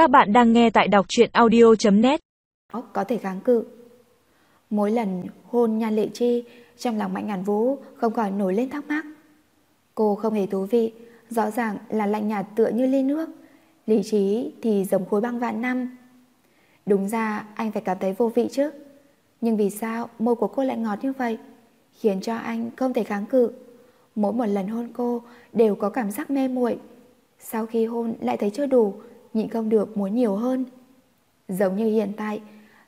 Các bạn đang nghe tại đọc truyện audio.net Có thể kháng cự. Mỗi lần hôn Nhan Lệ Chi, Trong lòng Mạnh Ngàn Vũ không khỏi nổi lên thắc mắc. Cô không hề thú vị, Rõ ràng là lạnh nhạt tựa như ly nước, Lý trí thì giống khối băng vạn năm. Đúng ra anh phải cảm thấy vô vị chứ. Nhưng vì sao môi của cô lại ngọt như vậy? Khiến cho anh không thể kháng cự. Mỗi một lần hôn cô đều có cảm giác mê muội. Sau khi hôn lại thấy chưa đủ Nhịn không được muốn nhiều hơn. Giống như hiện tại,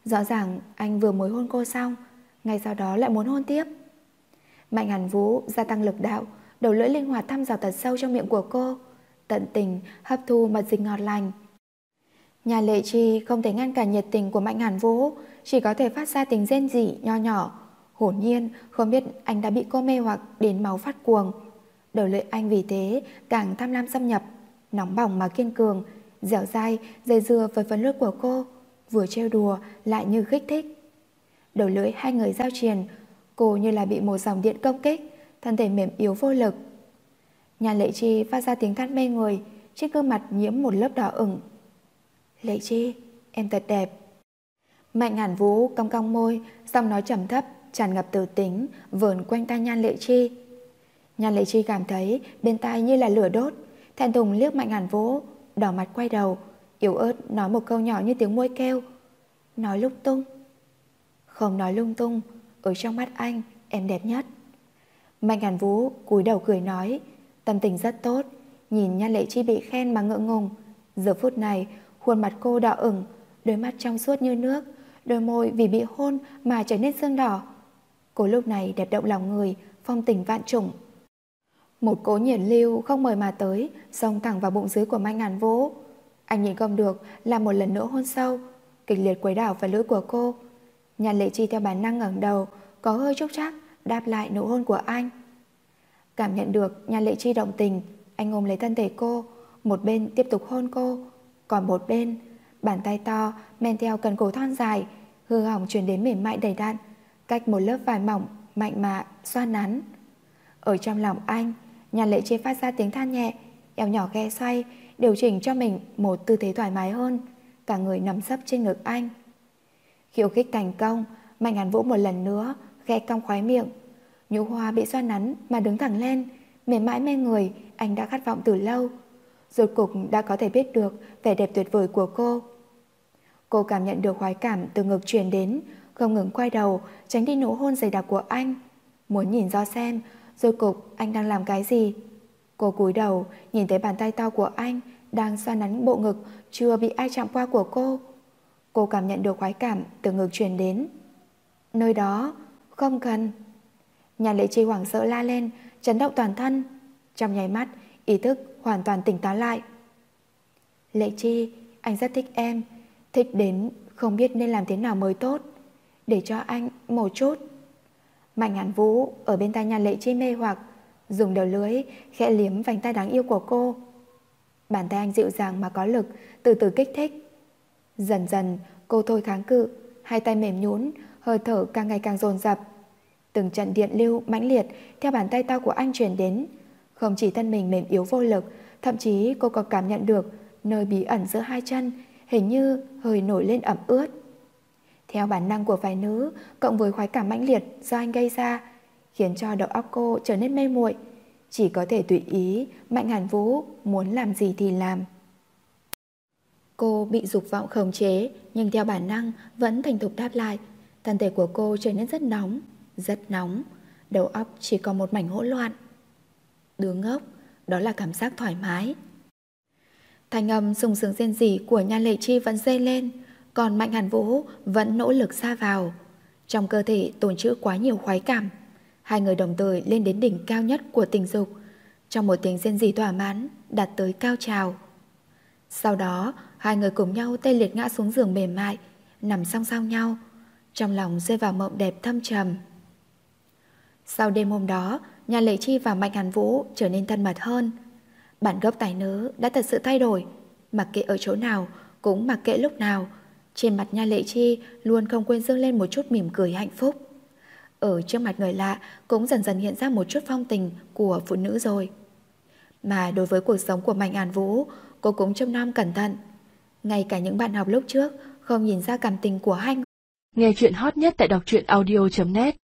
Rõ ràng anh vừa mới hôn cô xong, Ngay sau đó lại muốn hôn tiếp. Mạnh hàn vũ gia tăng lực đạo, Đầu lưỡi linh hoạt thăm dò thật sâu trong miệng của cô, Tận tình hấp thu mật dịch ngọt lành. Nhà lệ chi không thể ngăn cản nhiệt tình của Mạnh Hàn Vũ, Chỉ có thể phát ra tình rên rỉ nho nhỏ. Hồn nhiên, không biết anh đã bị cô mê hoặc đến máu phát cuồng. Đầu lưỡi anh vì thế càng tham lam xâm nhập, Nóng bỏng mà kiên cường Dẻo dai dây dưa với phấn lướt của cô, Vừa trêu đùa lại như khích thích. Đầu lưỡi hai người giao triền Cô như là bị một dòng điện công kích, Thân thể mềm yếu vô lực. Nhà lệ chi phát ra tiếng thắt mê người, Trên gương mặt nhiễm một lớp đỏ ửng. Lệ chi, Em thật đẹp. Mạnh hàn vũ cong cong môi, Giọng nói trầm thấp, tràn ngập từ tính, Vờn quanh tai nhan lệ chi. Nhan lệ chi cảm thấy bên tai như là lửa đốt, Thẹn thùng liếc mạnh hàn vũ Đỏ mặt quay đầu, Yếu ớt nói một câu nhỏ như tiếng môi kêu. Nói lung tung. Không nói lung tung, Ở trong mắt anh, em đẹp nhất. Mạnh hàn vũ cúi đầu cười nói, Tâm tình rất tốt, Nhìn Nhan Lệ Chi bị khen mà ngượng ngùng. Giờ phút này, khuôn mặt cô đỏ ửng, Đôi mắt trong suốt như nước, Đôi môi vì bị hôn mà trở nên sương đỏ. Cô lúc này đẹp động lòng người, Phong tình vạn trùng. Một cố nhiệt lưu không mời mà tới Xông thẳng vào bụng dưới của Mai Ngàn Vũ. Anh nhìn không được Làm một lần nữa hôn sâu Kịch liệt quấy đảo vào lưỡi của cô. Nhan Lệ Chi theo bản năng ngẩng đầu Có hơi chốc chắc đáp lại nụ hôn của anh. Cảm nhận được Nhan Lệ Chi động tình Anh ôm lấy thân thể cô Một bên tiếp tục hôn cô Còn một bên Bàn tay to men theo cần cổ thon dài Hư hỏng chuyển đến mềm mại đầy đặn Cách một lớp vải mỏng Mạnh mạ, xoa nắn. Ở trong lòng anh Nhan Lệ Chi phát ra tiếng than nhẹ, Eo nhỏ ghe xoay, Điều chỉnh cho mình một tư thế thoải mái hơn. Cả người nằm sấp trên ngực anh. Khiêu khích thành công Mạnh hàn vũ một lần nữa Ghe cong khoái miệng. Nhũ hoa bị xoa nắn mà đứng thẳng lên, Mềm mãi mê người, Anh đã khát vọng từ lâu. Rốt cục đã có thể biết được Vẻ đẹp tuyệt vời của cô. Cô cảm nhận được khoái cảm từ ngực truyền đến, Không ngừng quay đầu, Tránh đi nụ hôn dày đặc của anh. Muốn nhìn do xem Rốt cục, anh đang làm cái gì? Cô cúi đầu, nhìn thấy bàn tay to của anh Đang xoa nắn bộ ngực, Chưa bị ai chạm qua của cô. Cô cảm nhận được khoái cảm từ ngực truyền đến. Nơi đó, Không cần. Nhà lệ chi hoảng sợ la lên, Chấn động toàn thân. Trong nháy mắt, ý thức hoàn toàn tỉnh táo lại. Lệ chi, Anh rất thích em. Thích đến không biết nên làm thế nào mới tốt. Để cho anh một chút. Mạnh hàn vũ Ở bên tai nhà lệ chi mê hoặc Dùng đầu lưới khẽ liếm vành tay đáng yêu của cô Bàn tay anh dịu dàng mà có lực Từ từ kích thích Dần dần cô thôi kháng cự Hai tay mềm nhún Hơi thở càng ngày càng dồn dập Từng trận điện lưu mãnh liệt theo bàn tay to của anh truyền đến. Không chỉ thân mình mềm yếu vô lực, thậm chí cô còn cảm nhận được nơi bí ẩn giữa hai chân hình như hơi nổi lên ẩm ướt. Theo bản năng của phái nữ, cộng với khoái cảm mãnh liệt do anh gây ra, khiến cho đầu óc cô trở nên mê muội, chỉ có thể tùy ý Mạnh Hàn Vũ muốn làm gì thì làm. Cô bị dục vọng khống chế, nhưng theo bản năng vẫn thành thục đáp lại. Thân thể của cô trở nên rất nóng, rất nóng, đầu óc chỉ còn một mảnh hỗn loạn. Đứa ngốc, đó là cảm giác thoải mái. Thanh âm sùng sướng rên rỉ của Nhan Lệ Chi vẫn dây lên, còn Mạnh Hàn Vũ vẫn nỗ lực xa vào. Trong cơ thể tồn trữ quá nhiều khoái cảm. Hai người đồng thời lên đến đỉnh cao nhất của tình dục, trong một tiếng rên rỉ thỏa mãn đạt tới cao trào. Sau đó, hai người cùng nhau tê liệt ngã xuống giường mềm mại, nằm song song nhau, trong lòng rơi vào mộng đẹp thâm trầm. Sau đêm hôm đó, nhà Lệ Chi và Mạnh Hàn Vũ trở nên thân mật hơn. Bản gốc tài nữ đã thật sự thay đổi, mặc kệ ở chỗ nào, cũng mặc kệ lúc nào. Trên mặt nha Lệ Chi luôn không quên dương lên một chút mỉm cười hạnh phúc. Ở trước mặt người lạ cũng dần dần hiện ra một chút phong tình của phụ nữ rồi. Mà đối với cuộc sống của Mạnh an Vũ, cô cũng trông nom cẩn thận. Ngay cả những bạn học lúc trước không nhìn ra cảm tình của hai người Nghe chuyện hot nhất tại đọc truyện audio.net